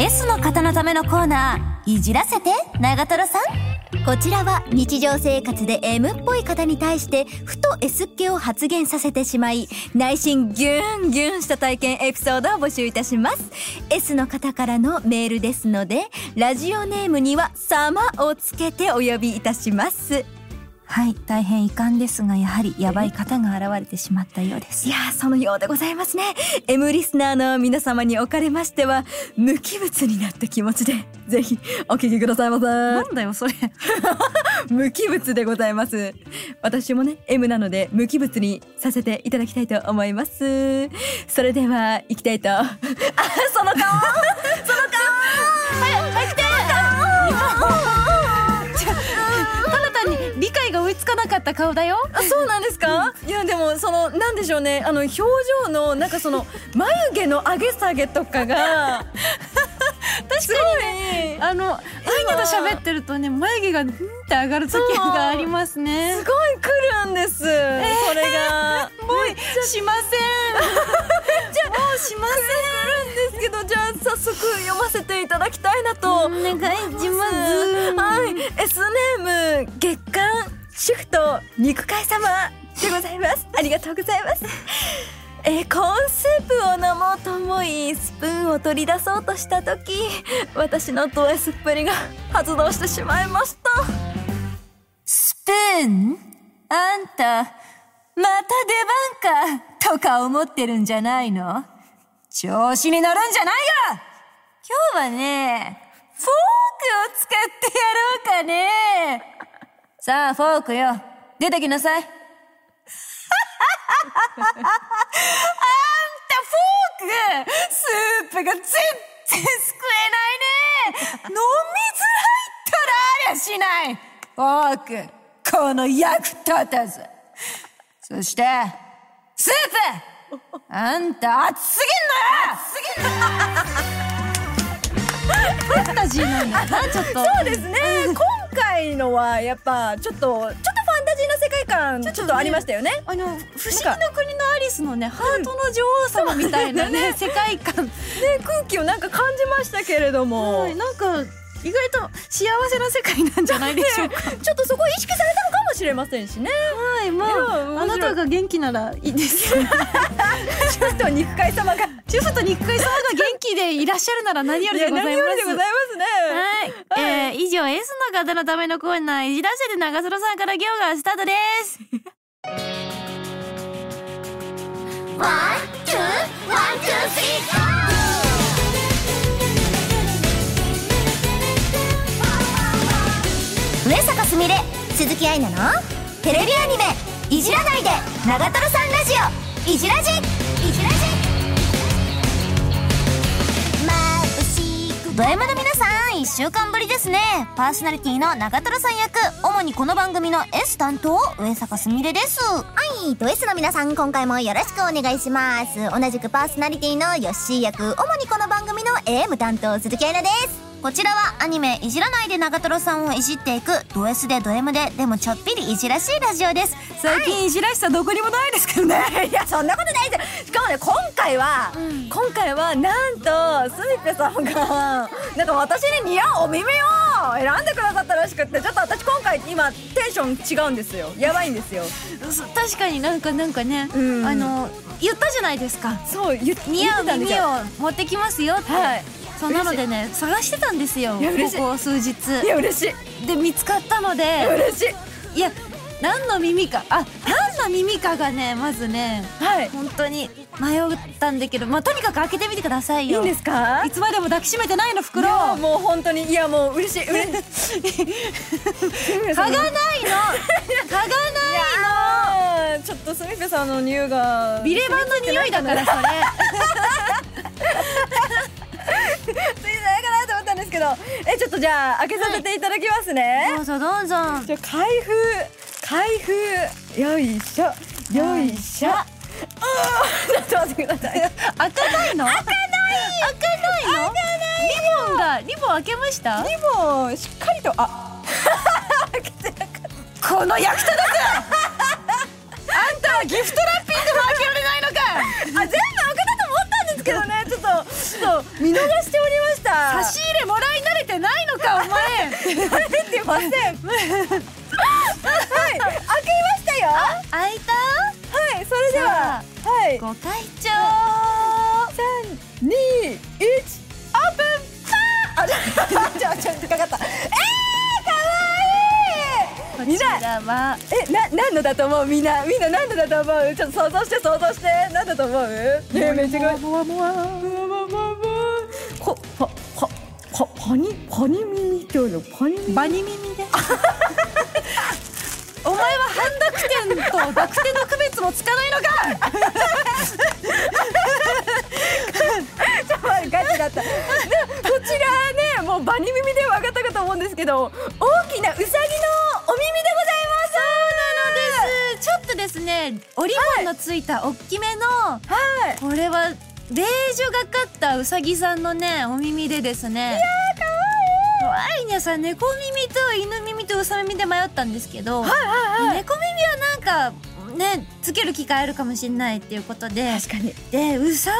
S の方のためのコーナーいじらせて長瀞さん。こちらは日常生活で M っぽい方に対してふと S っ気を発現させてしまい内心ギュンギュンした体験エピソードを募集いたします。S の方からのメールですのでラジオネームには様をつけてお呼びいたします。はい大変遺憾ですがやはりヤバい方が現れてしまったようです。いやーそのようでございますね。M リスナーの皆様におかれましては無機物になった気持ちでぜひお聞きくださいませなんだよそれ。無機物でございます。私もね M なので無機物にさせていただきたいと思います。それでは行きたいと。あその顔。その顔 いつかなかった顔だよ。あそうなんですか？いやでもそのなんでしょうね。あの表情のなんかその眉毛の上げ下げとかが 確かにね。あの相手と喋ってるとね眉毛がふんって上がる時がありますね。すごい来るんです、それが。もうしませんじゃあもうしません。来るんですけどじゃあ早速読ませていただきたいなとお願いします。はい。S ネーム月刊主婦と肉塊様でございます。ありがとうございます。えーコーンスープを飲もうと思いスプーンを取り出そうとした時私のド S っぷりが発動してしまいました。スプーンあんたまた出番かとか思ってるんじゃないの？調子に乗るんじゃないよ！今日はねフォークを使ってやろうかね。さあフォークよ。出てきなさい。あんたフォークスープが全然すくえないね。飲みづらいったらありゃしない。フォークこの役立たず。そしてスープあんた熱すぎんのよ。ファンタジーなんだなちょっと。そうですね、今 回のはやっぱちょっとちょっとファンタジーな世界観ちょっとありましたよね。あの不思議の国のアリスのねハートの女王様みたいなね。世界観。ね空気をなんか感じましたけれども、はいなんか意外と幸せな世界なんじゃないでしょうか。ちょっとそこ意識されたのかもしれませんしね。はいまああないたが元気ならいいです。よちょっと肉塊様が主婦と肉塊様が元気でいらっしゃるなら何よりでございます。何よりでございますね。はい、えー、以上 S の方のためのコーナーいじらせて長瀞さんから行がスタートです。ワン、ツー、ワン、ツー、スリー、上坂すみれ鈴木愛菜のテレビアニメ「いじらないで長瀞さんラジオ。いじらじ」いじらじ。ド M の皆さん1週間ぶりですね。パーソナリティの長瀞さん役。主にこの番組の S 担当上坂すみれです。はい、ド S の皆さん今回もよろしくお願いします。同じくパーソナリティのヨッシー役主にこの番組の AM 担当鈴木愛菜ですこちらはアニメ「いじらないで長瀞さん」をいじっていくド S でド M ででもちょっぴりいじらしいラジオです。最近いじらしさどこにもないですけどねいやそんなことないです。しかもね今回は、今回はなんとすみぺさんがなんか私に似合うお耳を選んでくださったらしくってちょっと私今回今テンション違うんですよ。やばいんですよ。そ確かになんかなんかね、うん。あの言ったじゃないですか。そう言似合う耳を持ってきますよって、はいそうなのでね探してたんですよここ数日。いや嬉しい。で見つかったので嬉しい。いや何の耳か。あ何の耳かがねまずねはい。本当に迷ったんだけどまあとにかく開けてみてくださいよ。いいんですか？いつまでも抱きしめてないのい袋やもう本当にいやもう嬉しい嬉しい。嗅がないの。嗅がないあーちょっとすみぺさんの匂いがのビレバンの匂いだからそれ ついてないかなと思ったんですけど。えちょっとじゃあ開けさせていただきますね、どうぞどうぞ。じゃあ開封。開封。よいしょ。よいしょ。あーちょっと待ってください。開かないの？開かない。開かないの？リボンがリボン開けました？リボンしっかりとあ。開けてなかっこの役立たずあんたはギフトラッピングも開けられないのか。たあ全部ですけどねちょっとちょっと見逃しておりました。差し入れもらい慣れてないのかお前。慣れてません。はい開けましたよ。は開いた。いそれでははい。ご会長。三二一オープン。あちょちょちょちょかかったえー、こちらはえな何のだと思う？みんなみんな何のだと思う？ちょっと想像して想像して。何だと思う？ねえめっちゃもわもわもわもわもわこはははパニパニ耳っていうのパニ耳バニ耳でお前は半濁点と濁点の区別もつかないのかちょっとガチだったでこちらねもうバニ耳で分かったかと思うんですけど大きなウサギのお耳でございます。ちょっとですね折り紋のついた大きめの、はい。これはベージュがかったうさぎさんのねお耳でですね。いやーかわい。いアイニャさん猫耳と犬耳とうさ耳で迷ったんですけど、はいはいはい。猫耳はなんかねつける機会あるかもしれないっていうことで確かに。でうさ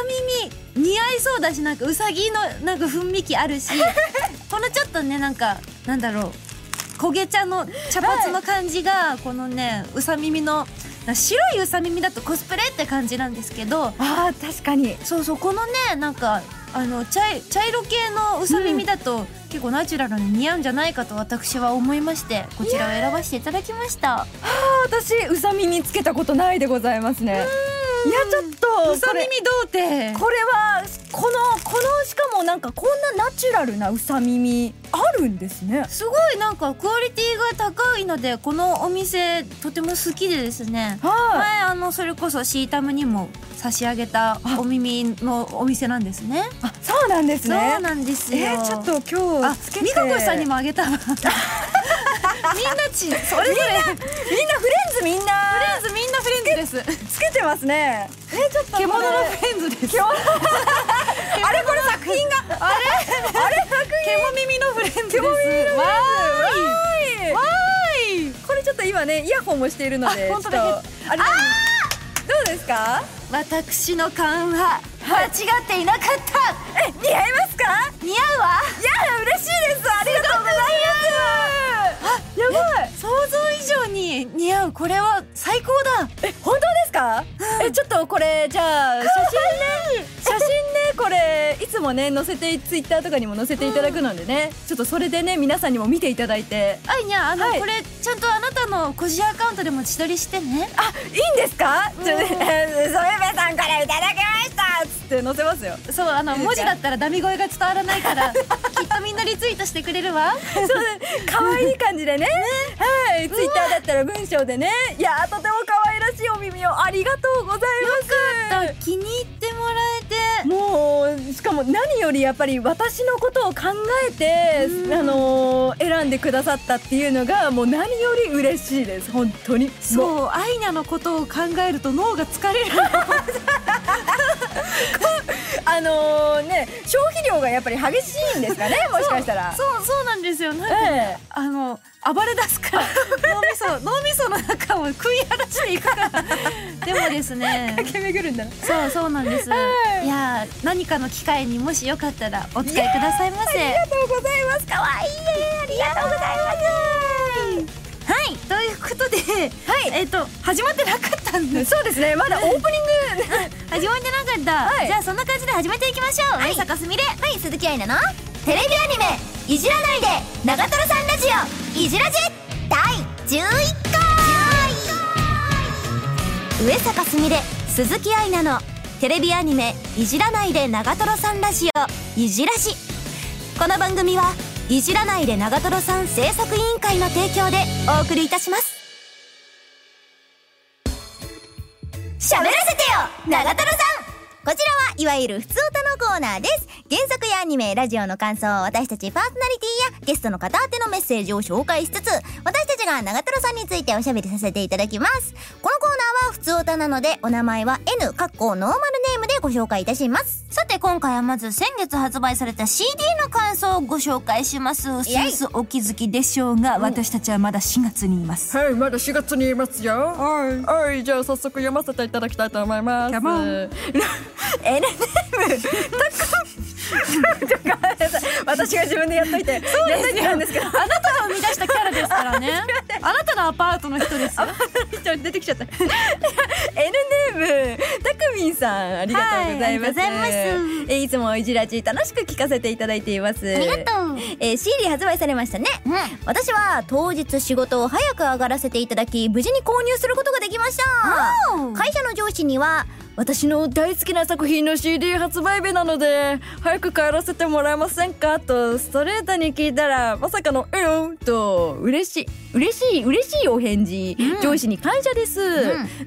耳似合いそうだしなんかうさぎのなんか雰囲気あるし このちょっとねなんかなんだろう焦げ茶の茶髪の感じが、このねうさ耳の白いうさ耳だとコスプレって感じなんですけどあー確かに。そうそうこのねなんかあの茶い茶色系のうさ耳だと、結構ナチュラルに似合うんじゃないかと私は思いましてこちらを選ばせていただきました。あ私うさ耳つけたことないでございますねいやちょっとうさ耳童貞。これはこのこのしかもなんかこんなナチュラルなうさ耳あるんですね。すごいなんかクオリティが高いのでこのお店とても好きでですね。は前あのそれこそシータムにも差し上げたお耳のお店なんですね。あそうなんですそうねなんですよ。えー、ちょっと今あ日つけて。みかこさんにもあげたわ。みんなちそれぞれ。みんなフレンズみんな。フレンズフレンズです。つけてますね。えー、ちょっと獣のフレンズです。獣あれこれ作品が。あれ？あれ作品。獣耳のフレンズです。わわーい。わーい。これちょっと今ねイヤホンもしているのであ本当だ。あれどうですか？私の勘は間違っていなかった。え似合いますか？似合うわ。いや嬉しいです。あに似合うこれは最高だ。え本当ですか？えちょっとこれじゃあ写真ね。写真ねこれいつもね載せてツイッターとかにも載せていただくのでね。ちょっとそれでね皆さんにも見ていただいて。あいにゃあの、はい。これちゃんとあなたの個人アカウントでも自撮りしてね。あいいんですか？ちょっとね「ソメベさんからいただきました」っつって載せますよ。そうあの文字だったらダミ声が伝わらないから きっとみんなリツイートしてくれるわ。そう可愛い感じでね。はいツイッターだったら文章でね。いやーとても可愛らしいお耳をありがとうございます。気に入ってもらえて。もうしかも何よりやっぱり私のことを考えて、あのー選んでくださったっていうのがもう何より嬉しいです。本当に。そうアイニャのことを考えると脳が疲れる あのーね消費量がやっぱり激しいんですかね もしかしたら。そうそうなんですよ。なんかね、え。あの暴れ出すから。脳みそ脳みその中を食い荒らしていくから。でもですね。駆け巡るんだ。そうそうなんです、はい。いやー何かの機会にもしよかったらお使いくださいませ。ありがとうございます。可愛いねありがとうございますはい。ということで、はい。えっ、と始まってなかったんです。そうですね。まだオープニング。始まってなかった、はい。じゃあそんな感じで始めていきましょう、上坂すみれはい鈴木愛菜の。テレビアニメ「いじらないで。長瀞さんラジオ。いじらじ」第11回。上坂すみれ。鈴木愛菜の。テレビアニメ「いじらないで長瀞さんラジオ。いじらし」この番組は「いじらないで長瀞さん制作委員会」の提供でお送りいたします。喋らせてよ長瀞さん。こちらはいわゆる普通歌のコーナーです。原作やアニメラジオの感想私たちパーソナリティやゲストの方宛てのメッセージを紹介しつつ私たちが長瀞さんについておしゃべりさせていただきます。このコーナーは普通歌なのでお名前は N かっこノーマルネームでご紹介いたします。さて今回はまず先月発売された CD の感想をご紹介します。うすイ。エイうすお気づきでしょうが私たちはまだ4月にいます。はいまだ4月にいますよ。はい。はいじゃあ早速読ませていただきたいと思います。Come on N ネームたくちょっとごめんなさい私が自分でやっといてそうですよ。ですけど。あなたが生み出したキャラですからね。あなたのアパートの人ですよ。出てきちゃった。N ネームたくみんさんありがとうございます、はいえいつもいじらじ楽しく聞かせていただいています。ありがとう。えー、CD 発売されましたね。うん。私は当日仕事を早く上がらせていただき無事に購入することができました。会社の上司には私の大好きな作品の CD 発売日なので早く帰らせてもらえませんかとストレートに聞いたらまさかの「うん」と嬉しい。嬉しい嬉しいお返事、上司に感謝です、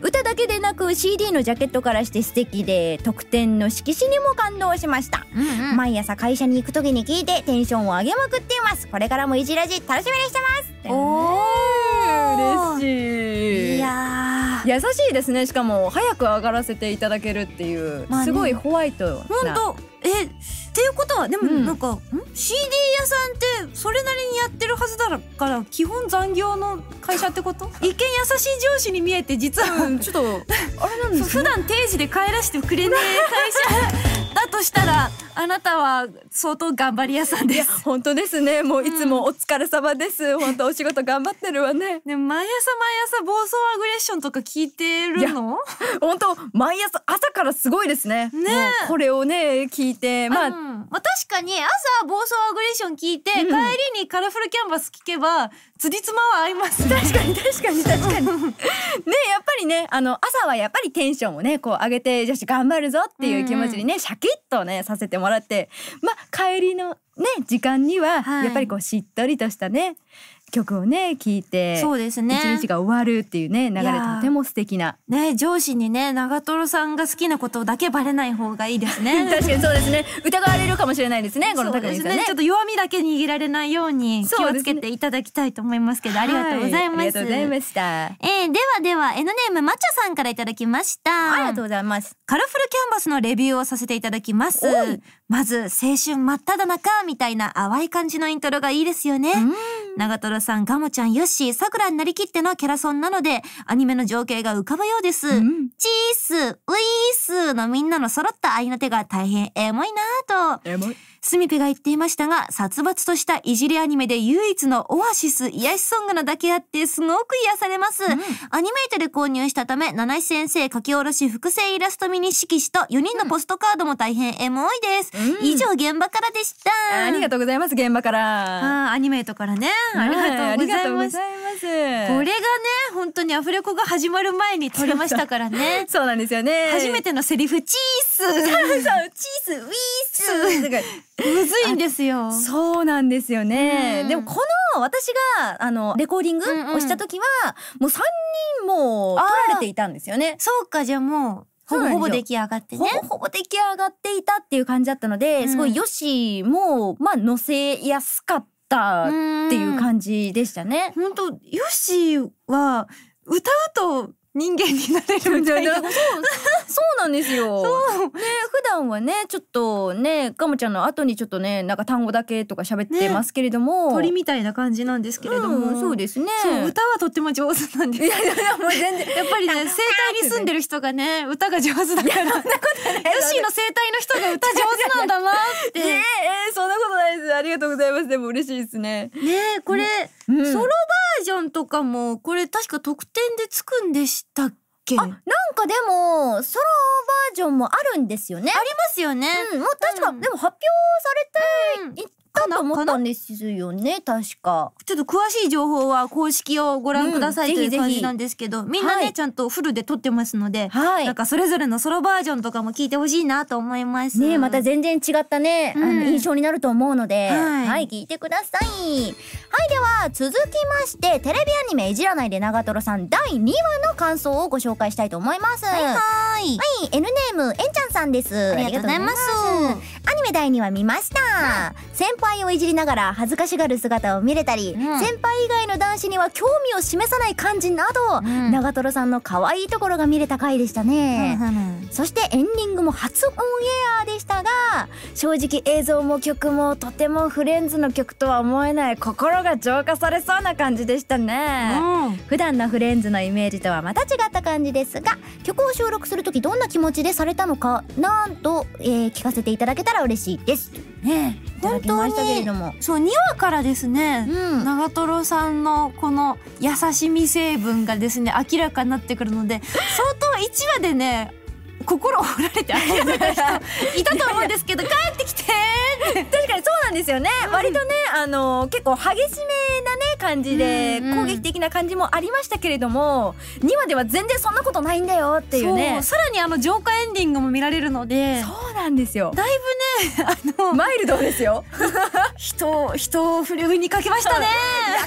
歌だけでなく CD のジャケットからして素敵で特典の色紙にも感動しました。うんうん。毎朝会社に行く時に聞いてテンションを上げまくっています。これからもいじらじ楽しみにしてます。おー嬉しい。いや 優しいですね。しかも早く上がらせていただけるっていう、まあね。すごいホワイトな。本当えっていうことはでもうん。なんか、ん？CD 屋さんってそれなりにやってるはずだから基本残業の会社ってこと？一見優しい上司に見えて実は、うんちょっと あれなんです普段定時で帰らせてくれねえ会社だとしたらあなたは相当頑張り屋さんです。本当ですね。もういつもお疲れ様です、本当お仕事頑張ってるわね。でも毎朝毎朝暴走アグレッションとか聞いてるの？本当毎朝朝からすごいですね。ねこれをね聞いてまあ、うん。まあ確かに朝暴走アグレッション聞いて、帰りにカラフルキャンバス聞けばつりつまは合いますね。確かに確かに確かに。ねやっぱりねあの朝はやっぱりテンションをねこう上げてよし頑張るぞっていう気持ちにね、シャキッとねさせてもらってまあ帰りのね時間にははい。やっぱりこうしっとりとしたね曲をね聴いてそうですね。一日が終わるっていうね流れとても素敵な。ね上司にね長瀞さんが好きなことだけバレない方がいいですね。確かにそうですね。疑われるかもしれないですねこの高見さんねね。ちょっと弱みだけ握られないように気をつけていただきたいと思いますけど、ありがとうございます、はありがとうございました。えー、ではでは N ネームまちゃさんからいただきました。ありがとうございます。カラフルキャンバスのレビューをさせていただきます。まず、青春真っ只中みたいな淡い感じのイントロがいいですよね。長瀞さん、ガモちゃん、ヨッシー、さくらになりきってのキャラソンなので、アニメの情景が浮かぶようです。んチース、ウィースのみんなの揃った愛の手が大変エモいなぁと。エモいスミペが言っていましたが、殺伐としたいじりアニメで唯一のオアシス癒しソングなだけあってすごく癒されます。アニメートで購入したため、七石先生書き下ろし複製イラストミニ色紙と4人のポストカードも大変エモいです。うん以上現場からでした。ありがとうございます現場からあーアニメートからね。ありがとうございます。はいこれがね、本当にアフレコが始まる前に撮りましたからね。そうなんですよね初めてのセリフ、チースそうチースウィースむずいんですよ。そうなんですよね、うん。でもこの私があのレコーディングうんうん。をした時は、もう3人も取られていたんですよね。そうか、じゃあもう、ほぼほぼ出来上がってね。ほぼほぼ出来上がっていたっていう感じだったので、うん。すごいよしもまあ乗せやすかったっていう感じでしたね。本当ヨッシーは歌うと人間になれるみたいな。そうそうなんですよ。そうね普段はねちょっとねガムちゃんの後にちょっぱりねなんか単語だけとか喋ってますけれども、鳥みたいな感じなんですけれども、うんそうですね。歌はとっても上手なんです。いやいやもう全然 やっぱりね、生態に住んでる人がね、歌が上手だから、ヨッシーの生態の人が歌上手なんだなって。えー、えーそんなことないです。ありがとうございます。でも嬉しいですね。ねえ、これ、うんソロバージョンとかも、これ確か特典でつくんでしたっけ？あ、なんかでもソロバージョンもあるんですよね。ありますよね。うん、もう確か、うんでも発表されていったと思ったんですよね、確か。ちょっと詳しい情報は公式をご覧ください、うんという感じなんですけど、みんなね、はいちゃんとフルで撮ってますので、はいなんかそれぞれのソロバージョンとかも聞いてほしいなと思います。ねまた全然違ったね、あうんの印象になると思うので、はいはい、聞いてください。はい、では続きまして、テレビアニメいじらないで長瀞さん第2話の感想をご紹介したいと思います。はい、はーい。N ネーム、えんちゃんさんです。ありがとうございますアニメ第2話見ました。先輩をいじりながら恥ずかしがる姿を見れたり、うん。先輩以外の男子には興味を示さない感じなど、ん。長瀞さんの可愛いところが見れた回でしたね。うんうん。そしてエンディングも初オンエアでしたが正直映像も曲もとてもフレンズの曲とは思えない心が浄化されそうな感じでしたね、うん。普段のフレンズのイメージとはまた違った感じですが曲を収録する時どんな気持ちでされたのかなんと、えー聞かせていただけたら嬉しいですね。ただきましたけれども。そう2話からですね、うん。長瀞さんのこの優しみ成分がですね明らかになってくるので相当1話でね心を折られて諦めた人いた。と思うんですけど帰ってきて 確かにそうなんですよね、割とねあの結構激しめなね感じでうんうん攻撃的な感じもありましたけれども2話では全然そんなことないんだよっていうね。さらにあの浄化エンディングも見られるのでそうなんですよ。だいぶねあのマイルドですよ。人 人を振るうにかけましたね。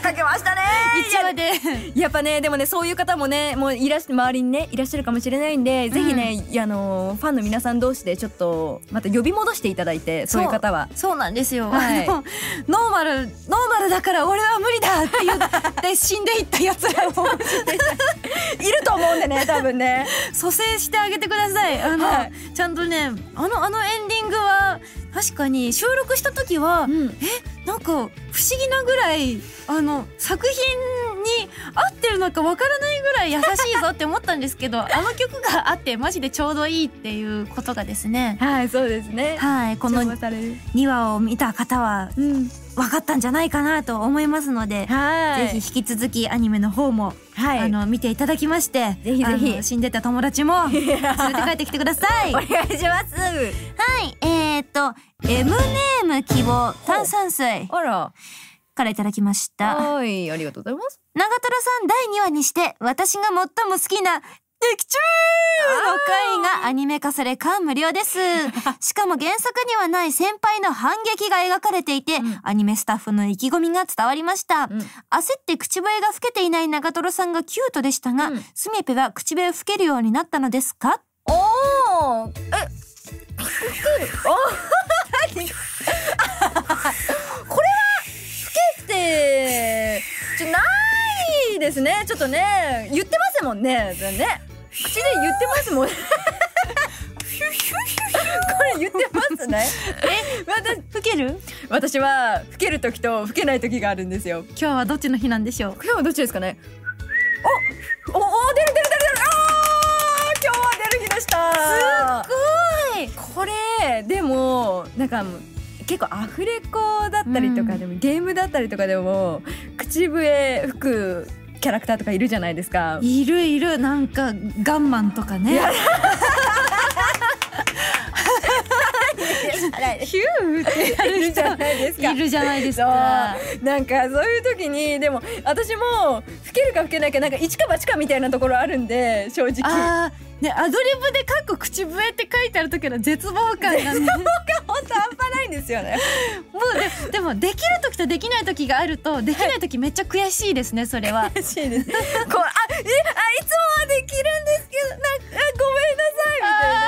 かけましたね。1話でやっぱねでもねそういう方もねもういらっし周りにねいらっしゃるかもしれないんで、ぜひねいやあのファンの皆さん同士でちょっとまた呼び戻していただいてそう。いう方は。そうなんですよ、はい。ノーマルノーマルだから俺は無理だって言って死んでいったやつらを いると思うんでね多分ね。蘇生してあげてください。あの、はい。ちゃんとねあのあのエンディングは確かに収録した時は、ん。えなんか不思議なぐらいあの作品に合ってるのかわからないぐらい優しいぞって思ったんですけど あの曲があってマジでちょうどいいっていうことがですね。はいそうですね。はいこの重宝される。2話を見た方はうん分かったんじゃないかなと思いますので、はい。ぜひ引き続きアニメの方も、はい。あの見ていただきましてぜひぜひ。死んでた友達も連れて帰ってきてください。おはい、願いします。えー、っと M ネーム希望炭酸水。あらからいただきました。はいありがとうございます。長瀞さん第2話にして私が最も好きな劇中の回がアニメ化され感無量です。しかも原作にはない先輩の反撃が描かれていて、ん。アニメスタッフの意気込みが伝わりました。ん。焦って口笛が吹けていない長瀞さんがキュートでしたが、うん。スメペは口笛を吹けるようになったのですか？おおえお何これは吹けてちょないですね。ちょっとね言ってますもんね。ね。口で言ってますもん。これ言ってますね。え私吹ける？私は吹ける時と吹けない時があるんですよ。今日はどっちの日なんでしょう？今日はどっちですかね？おおお出る出る出る。出るあー今日は出る日でした。ごい。これでもなんか結構アフレコだったりとかでも、ゲームだったりとかでも口笛吹くキャラクターとかいるじゃないですか。いるいる。なんかガンマンとかね。ヒューってやいるじゃないですか。いるじゃないですか。なんかそういう時にでも私も吹けるか吹けないかなんか一か八かみたいなところあるんで正直ねアドリブで「かっこ口笛」って書いてある時の絶望感がね本当半端ないんですよね。もうででもできる時とできない時があるとできない時めっちゃ悔しいですねそれは嬉しいです。こうあえあいつもはできるんですけどなあごめんなさいみたいな。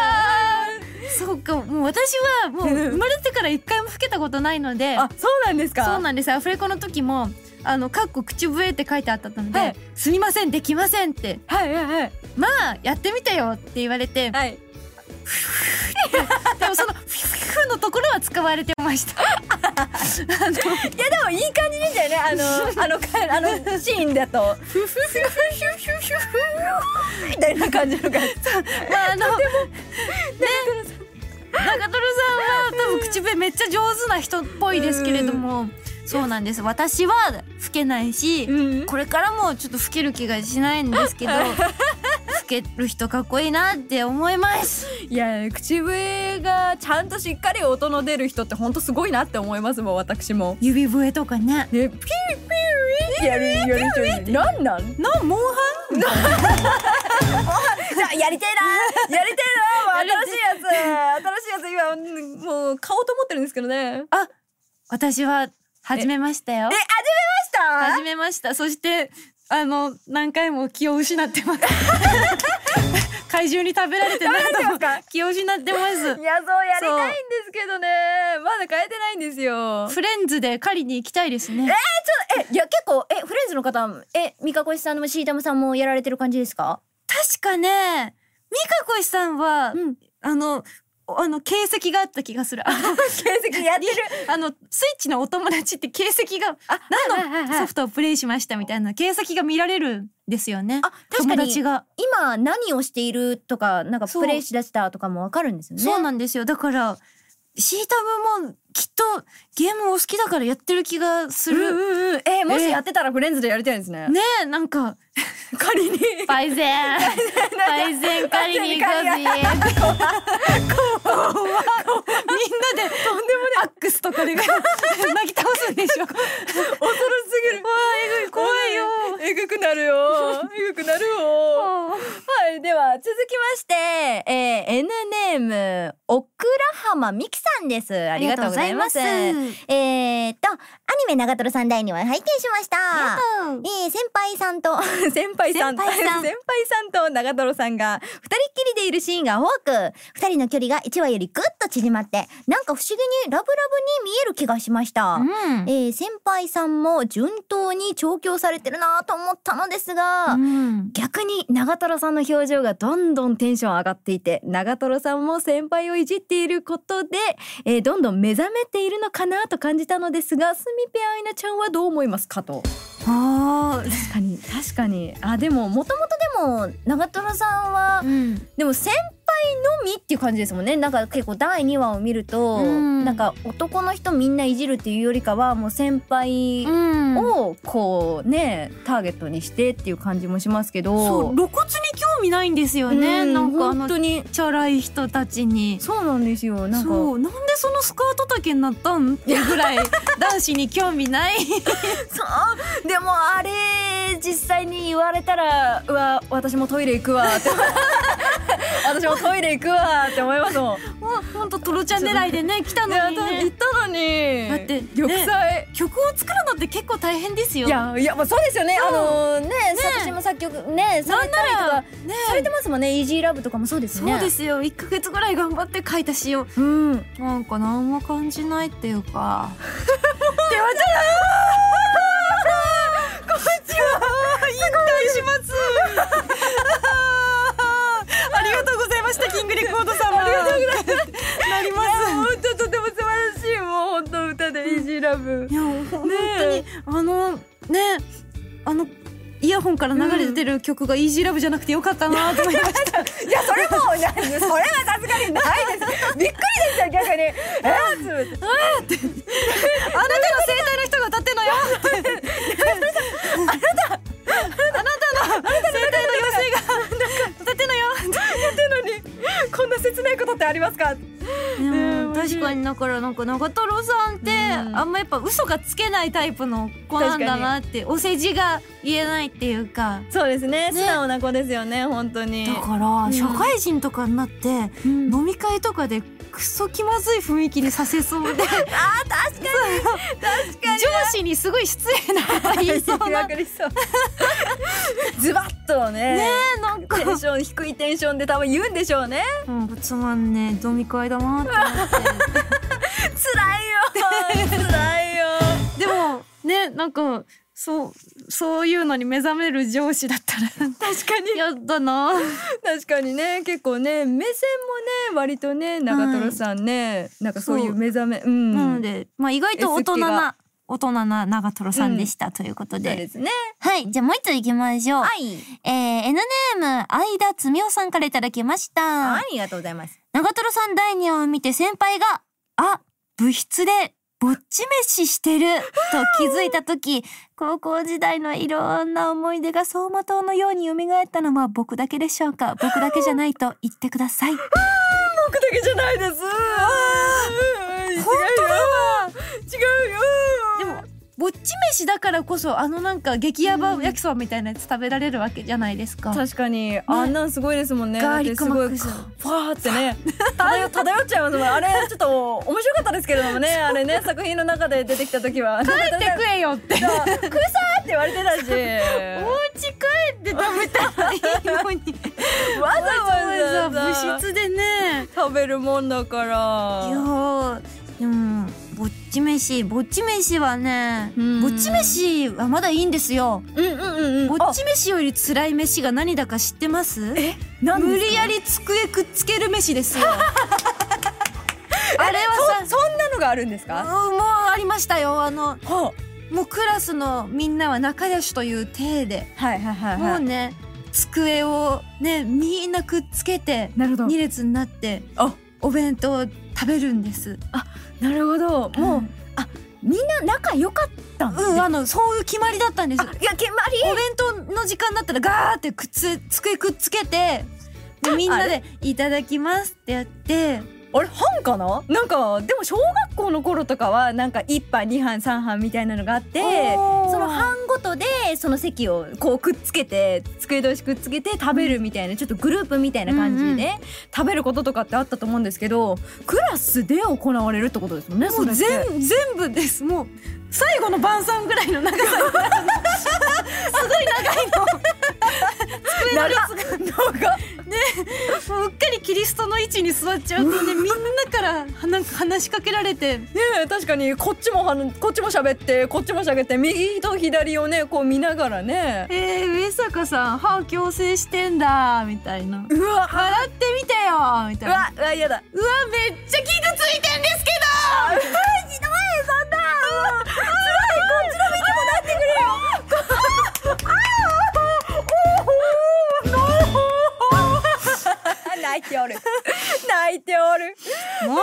そうかもう私はもう生まれてから一回も吹けたことないのであそうなんですか。そうなんですアフレコの時もあの、かっこ口笛って書いてあったので、はい。すみません、できませんって、はいはいはい。まあ、やってみたよって言われて、はい。でもその、フィフのところは使われてました。いやでもいい感じでしたよね。あのあのあのシーンだと。ふふふふふふふふみたいな感じの感じまあ、あの、ね、中トロさんは多分口笛めっちゃ上手な人っぽいですけれども、そうなんです。私は吹けないし、うん。これからもちょっと吹ける気がしないんですけど、吹ける人かっこいいなって思います。いや口笛がちゃんとしっかり音の出る人って本当すごいなって思いますもん私も。指笛とかね。ねピーピーってやるやる人なんなん？な、モンハン？やりてえな。やりてえな。もう新しいやつ。新しいやつ今うんもう買おうと思ってるんですけどね。あ、私は始めましたよえ。始めました？始めました。そして、あの、何回も気を失ってます。怪獣に食べられて食べられて何度もますか？気を失ってます。いやそうやりたいんですけどねまだ買えてないんですよフレンズで狩りに行きたいですね。えいや結構えフレンズの方え三かこしさんもシータムさんもやられてる感じですか？確かね、ミカコシさんは、うんあの、あの、形跡があった気がする。あの形跡やってるあの、スイッチのお友達って形跡が、何のソフトをプレイしましたみたいな形跡が見られるんですよね。あ確かに友達が。今何をしているとかなんかプレイしだしたとかもわかるんですよねそうなんですよ。だから、シータブもきっとゲームお好きだからやってる気がする。うんうんうん。えもしやってたらフレンズでやりたいですね。ねえ、なんか、仮に。パイセン。パイセン借りに行こうぜみんなでとんでもないアックスとかで。泣き倒すんでしょ。恐ろすぎる。えぐい。怖いよ。えぐくなるよ。えぐくなるよ。はい。では続きまして、えー、N ネームオクラハマミキさんです。ありがとうございますざいます。えー、っとアニメ長瀞さん第2話拝見しました。えー、先輩さんと先輩さん先輩さん。先輩さんと長瀞さんが二人っきりでいるシーンが多く二人の距離が1話よりぐっと縮まってなんか不思議にラブラブに見える気がしました、うん。えー、先輩さんも順当に調教されてるなと思ったのですが、うん。逆に長瀞さんの表情がどんどんテンション上がっていて長瀞さんも先輩をいじっていることで、えーどんどん目覚めているのかなと感じたのですがスミペアイナちゃんはどう思いますかと。あ確かに確かに。あでももともとでも長瀞さんはーうん。でも先輩のみっていう感じですもんね。なんか結構第2話を見ると、うん。なんか男の人みんないじるっていうよりかはもう先輩うん。をこうねターゲットにしてっていう感じもしますけど。そう露骨に興味ないんですよね、うん。なんかあの本当に。チャラい人たちに。そうなんですよ。なんか。そう。なんでそのスカート丈になったんってぐらい 男子に興味ない。そう。でもあれ実際に言われたらうわ私もトイレ行くわって。私もトイレ行くわって思いますもん。ほんとトロちゃん狙いでね来たのに行ねったのに。だって玉砕、曲を作るのって結構大変ですよ。いやいやまあそうですよねあのね作詞も作曲ねされたりとかねされてますもんね。イージーラブとかもそうですね。そうですよ。1ヶ月ぐらい頑張って書いた詩を。うん。なんか何も感じないっていうか。こっちは引退します。ありがとうございましたキングレコード様。ありがとうございます。なりまいや本当とても素晴らしいもう本当歌でイージーラブ。すいや本当にあのねあのイヤホンから流れてる曲がイージーラブじゃなくてよかったなと思いました、いやそれもなそれはさすがにないです。びっくりですよ逆に。えーつって。あなたの生態の人が歌ってんのよ。あなたあなたの生態の妖精が歌ってんのよってのにこんな切ないことってありますかでも確かにだからなんか長瀞さんってうんあんまやっぱ嘘がつけないタイプの子なんだなってお世辞が言えないっていうか。そうですね。ね。素直な子ですよね本当に。だから社会人とかになってうん。飲み会とかでクソ気まずい雰囲気にさせそうで。あー確かに。確かに上司にすごい失礼なこと言いそうな。わかりそう。ズバッとねねえなんか。テンション低いテンションで多分言うんでしょうね。なんかつまんねえ飲み会だなって。辛いよ辛いよでもねなんかそうそういうのに目覚める上司だったら確かに。やだな。確かにね。結構ね目線もね割とね長瀞さんね、なんかそういう目覚めうん。なので、まあ、意外と大人なが大人な長瀞さんでした、ということで。ですね。はいじゃあもう一ついきましょう、はい。えー、N ネーム相田つみおさんからいただきました。ありがとうございます。長瀞さん第2話を見て先輩があ部室でぼっち飯してる。と気づいた時高校時代のいろんな思い出が走馬灯のように蘇ったのは僕だけでしょうか。僕だけじゃないと言ってください。僕だけじゃないです。本当だわ違うよぼっち飯だからこそあのなんか激ヤバ焼きそばみたいなやつ食べられるわけじゃないですか。確かに、あんなんすごいですもんね。ガーリックマックス。ファーってね。漂漂っちゃいますもん。あれちょっと面白かったですけれどもね。あれね 作品の中で出てきた時は。帰って帰ってくれよって。くさーって言われてたし。お家帰って食べたらいいのに。わざわざわざ部室でね。食べるもんだから。いやち飯ぼっち飯はねうん。ぼっち飯はまだいいんですよ。うんうんうんうん。ぼっち飯より辛い飯が何だか知ってます？なん無理やり机くっつける飯ですよ。あれはさそそんなのがあるんですか？うんもうありましたよ。あのはもうクラスのみんなは仲良しという体で、はいはいはいもうね机をねみんなくっつけてなるほど。2列になってあ。お弁当を食食べるんです。なるほど。もう、うんあみんな仲良かったんですね。うんあのそういう決まりだったんです。あいや決まり。お弁当の時間だったらガーってくっつ机くっつけてでみんなで「いただきます」ってやってあれ班かな？なんかでも小学校の頃とかはなんか1班2班3班みたいなのがあってその班ごとでその席をこうくっつけて机同士くっつけて食べるみたいなちょっとグループみたいな感じで食べることとかってあったと思うんですけどクラスで行われるってことですもんねもそう全全部です。もう最後の晩餐ぐらいの長さ。すごい長いの。机の長っもううっかりキリストの位置に座っちゃうとねみんなからはなんか話しかけられて。ねえ確かにこっちもはなこっちも喋ってこっちも喋って右と左をねこう見ながらね「えー、上坂さん歯矯正してんだ」みたいな。うわ「笑ってみてよ」みたいうなわうわやだ。うわめっちゃ傷ついてんですけひど。いそんな辛いこっちの身にもなってくれよ泣いておる。泣いておる。どもう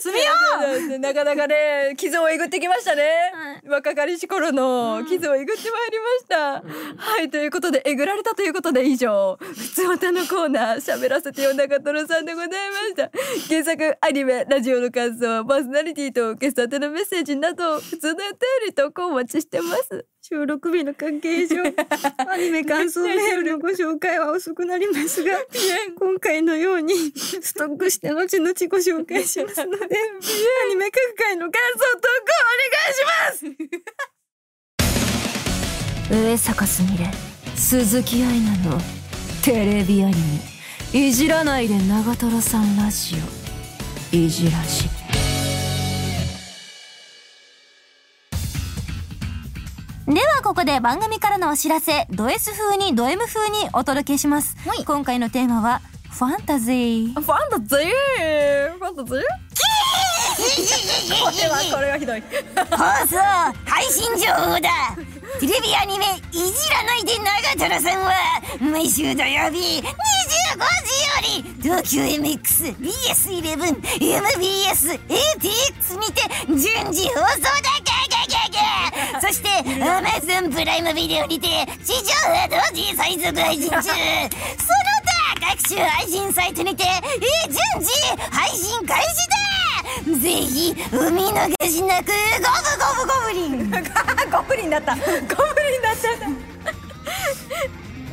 罪よ なかなかね傷をえぐってきましたね、若かりし頃の傷をえぐってまいりました、はいということでえぐられたということで以上普通歌のコーナー喋らせてよ中トさんでございました。原作アニメラジオの感想パーソナリティとゲスト宛てのメッセージなど普通のお便り投稿お待ちしてます収録日の関係上 アニメ感想メールのご紹介は遅くなりますが今回のようにストックして後々ご紹介しますのでアニメ各回の感想投稿お願いします。上坂すみれ鈴木愛菜のテレビアニメ「いじらないで長瀞さんラジオ」いじらじではここで番組からのお知らせ。ド S 風にド M 風にお届けします、はい。今回のテーマはファンタジー。ファンタジー。ファンタジー？これはこれはひどい放送配信情報だテレビアニメ「いじらないで長瀞さん」は毎週土曜日25時より東京 MXBS11MBSATX にて順次放送だガガガそして Amazon プライムビデオにて地上波同時最速配信中その他各種配信サイトにて順次配信開始だぜひお見逃しなくゴブゴブゴブリン。ゴブリンだった。ゴブリンだった。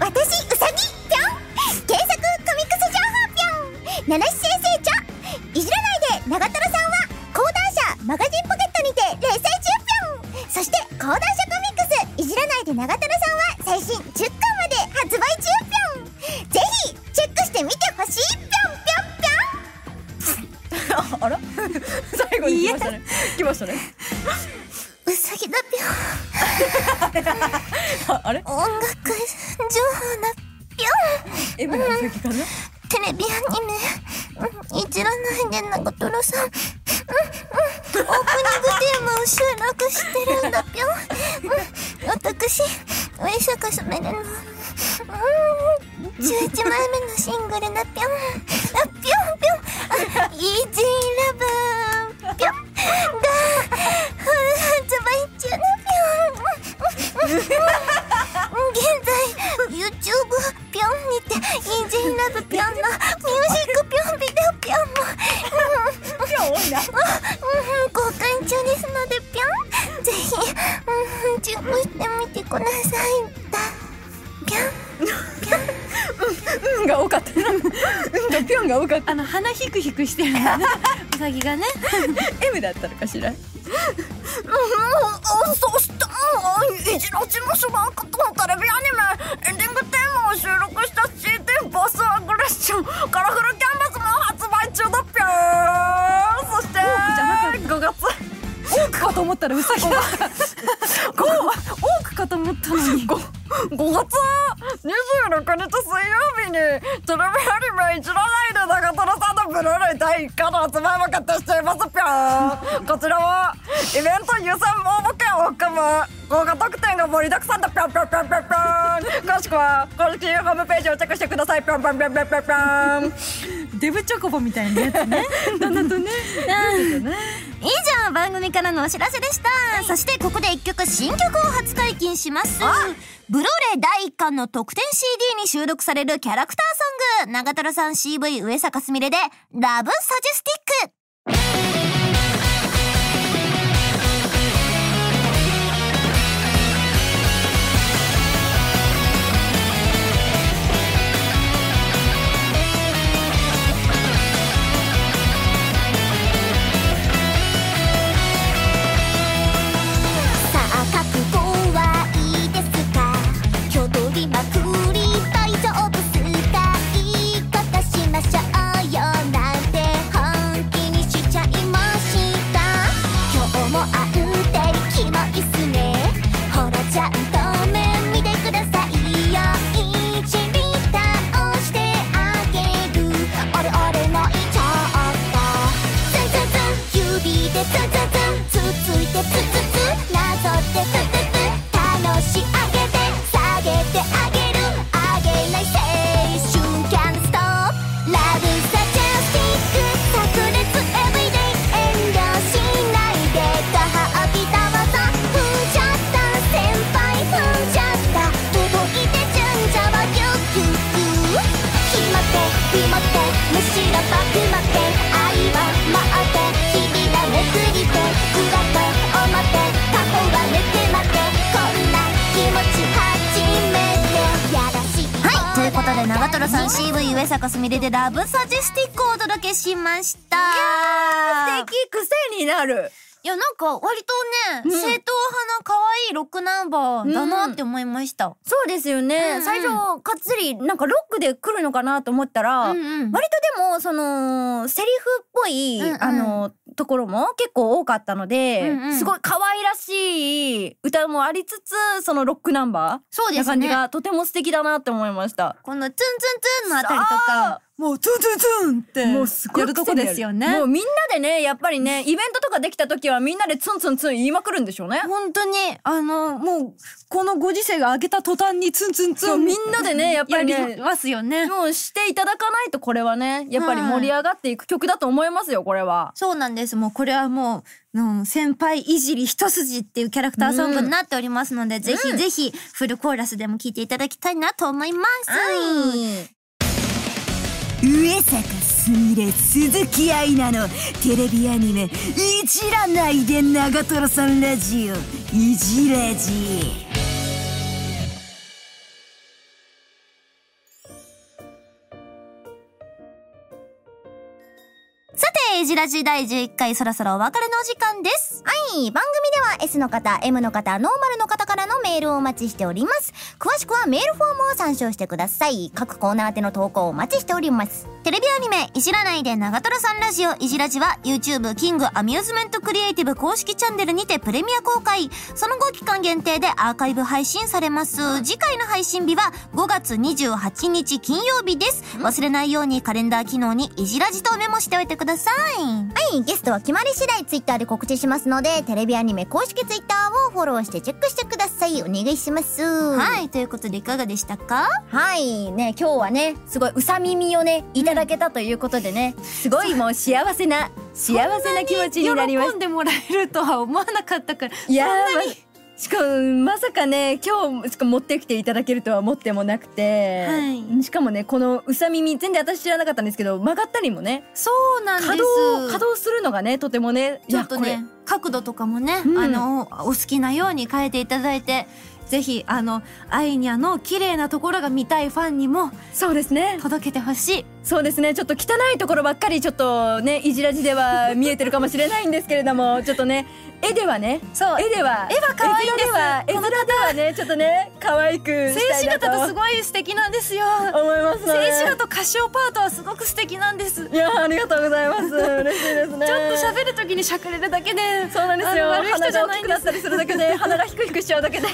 私うさぎぴょん。原作コミックス情報ぴょん。七七先生著い多かったあの鼻ヒクヒクしてるのね。うさぎがね。M だったのかしら？うんそしていじらちの主バーホームページをチェックしてください。ぴょんぴょんぴょんぴょんぴょんぴょんデブチョコボみたいなやつね。だんだんとね。以上番組からのお知らせでした、そしてここで一曲新曲を初解禁します。ブルーレイ第1巻の特典 CD に収録されるキャラクターソング長瀞さん CV 上坂すみれでラブサジェスティックことで長瀞さん CV 上坂すみれでラブサジェスティックをお届けしました。素敵。癖になる。いやなんか割とね、うん。正統派な可愛いロックナンバーだなって思いました、そうですよね、うんうん。最初かっつりなんかロックで来るのかなと思ったら、うんうん。割とでもそのセリフっぽい、うんうん。あのところも結構多かったので、うんうんすごい可愛らしい歌もありつつそのロックナンバそうですねーな感じがとても素敵だなって思いました。このツンツンツンのあたりとかもうツンツンツンってもうすごいやるとこですよね。もうみんなでねやっぱりねイベントとかできた時はみんなでツンツンツン言いまくるんでしょうね。本当に。あのもうこのご時世が明けた途端にツンツンツン。みんなでねやっぱりやねりますよねもうしていただかないとこれはねやっぱり盛り上がっていく曲だと思いますよこれは。そうなんです。もうこれはもう、うん、先輩いじり一筋っていうキャラクターソングになっておりますので、ぜひぜひフルコーラスでも聴いていただきたいなと思います、上坂すみれ鈴木愛菜のテレビアニメ「いじらないで長瀞さんラジオ」「いじラジ」さて、エジラジ第11回そろそろお別れのお時間です。はい。番組では S の方、M の方、ノーマルの方からのメールをお待ちしております。詳しくはメールフォームを参照してください。各コーナー宛ての投稿をお待ちしております。テレビアニメ、いじらないで長瀞さんラジオ、いじらじは、YouTube キングアミューズメントクリエイティブ公式チャンネルにてプレミア公開。その後期間限定でアーカイブ配信されます。次回の配信日は5月28日金曜日です。忘れないようにカレンダー機能にいじらじとメモしておいてください。はい。ゲストは決まり次第 Twitter で告知しますので、テレビアニメ公式 Twitter をフォローしてチェックしてください。お願いします。はい、ということでいかがでしたか？はいね今日はねすごいうさ耳をねいただけたということでね、すごいもう幸せな 幸せな気持ちになりまし喜んでもらえるとは思わなかったからたいやーましかもまさかね今日しかも持ってきていただけるとは思ってもなくて、はい。しかもねこのうさ耳全然私知らなかったんですけど曲がったりもねそうなんです。稼働稼働するのがねとてもねちょっとね角度とかもね、うん。あのお好きなように変えていただいてぜひあのアイニャの綺麗なところが見たいファンにもそうですね。届けてほしいそうですね。ちょっと汚いところばっかりちょっとねいじらじでは見えてるかもしれないんですけれどもちょっとね絵ではねそう。絵では絵は可愛いんです。絵面ではねちょっとね可愛く静止画だとすとごい素敵なんですよ。思いますの静で止画と歌唱パートはすごく素敵なんです。いやありがとうございます。嬉しいですね。ちょっと喋る時にしゃくれるだけでそうなんですよ。あの悪い人じゃないんです。鼻が大きくなったりするだけで 鼻がヒクヒクしちゃうだけで。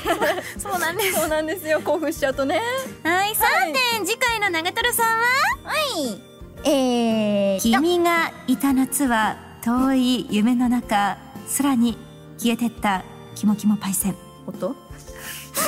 そうなんです。そうなんですよ。興奮しちゃうとね。はいさて、次回の長瀞さんは？えー、君がいた夏は遠い夢の中空に消えてったキモキモパイセン。おっと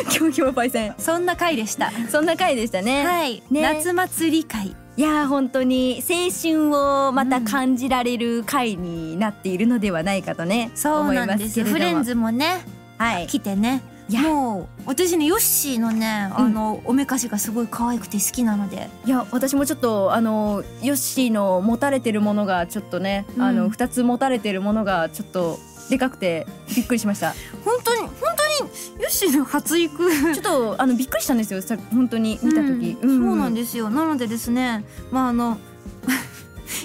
キモキモパイセン。そんな回でした。そんな回でしたね。はい。ね。夏祭り会。いいやー本当に青春をまた感じられる回になっているのではないかとね、そう思いなんますけれども。ですよフレンズもねはい。来てねもう私ねヨッシーのねあの、おめかしがすごい可愛くて好きなので。いや私もちょっとあのヨッシーの持たれてるものがちょっとね、うん。あの二つ持たれてるものがちょっとでかくてびっくりしました。本当に本当にヨッシーの発育ちょっとあのびっくりしたんですよさ本当に見た時、うん。そうなんでですよ。なのでですねまああの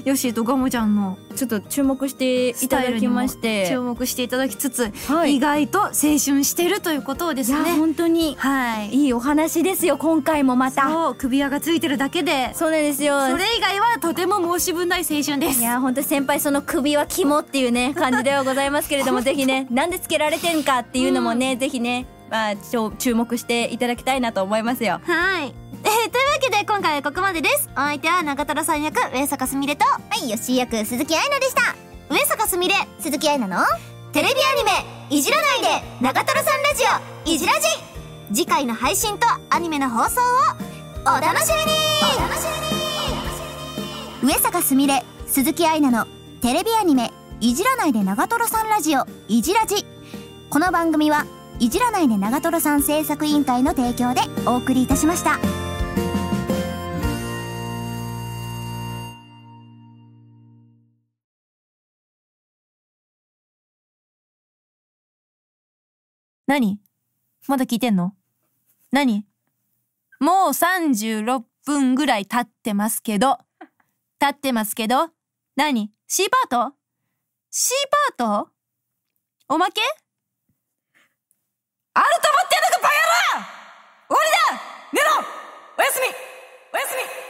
ヨッシーとガモちゃんのちょっと注目していスただきまして。注目していただきつつ、はい。意外と青春してるということをですね。本当に。はい。いいお話ですよ今回もまた。そう首輪がついてるだけで。そうなんですよ。それ以外はとても申し分ない青春です。いや本当先輩その首は肝っていうね感じではございますけれども ぜひねなんでつけられてるかっていうのもね、ぜひねまあ注目していただきたいなと思いますよ。はい。けで今回はここまでです。お相手は長虎さん役上坂すみれと、はい吉井役鈴木愛菜でした。上坂すみれ、鈴木愛菜のテレビアニメ、いじらないで長虎さんラジオ、いじらじ。次回の配信とアニメの放送をお楽しみに。お楽しみに。上坂すみれ鈴木愛菜のテレビアニメ「いじらないで長瀞さんラジオいじらじ」この番組は「いじらないで長瀞さん制作委員会」の提供でお送りいたしました。何？まだ聞いてんの？何？もう36分ぐらい経ってますけど。経ってますけど。何 ?C パート ?C パート？おまけ？あると思ってんのかバカ野郎！終わりだ！寝ろ！おやすみ！おやすみ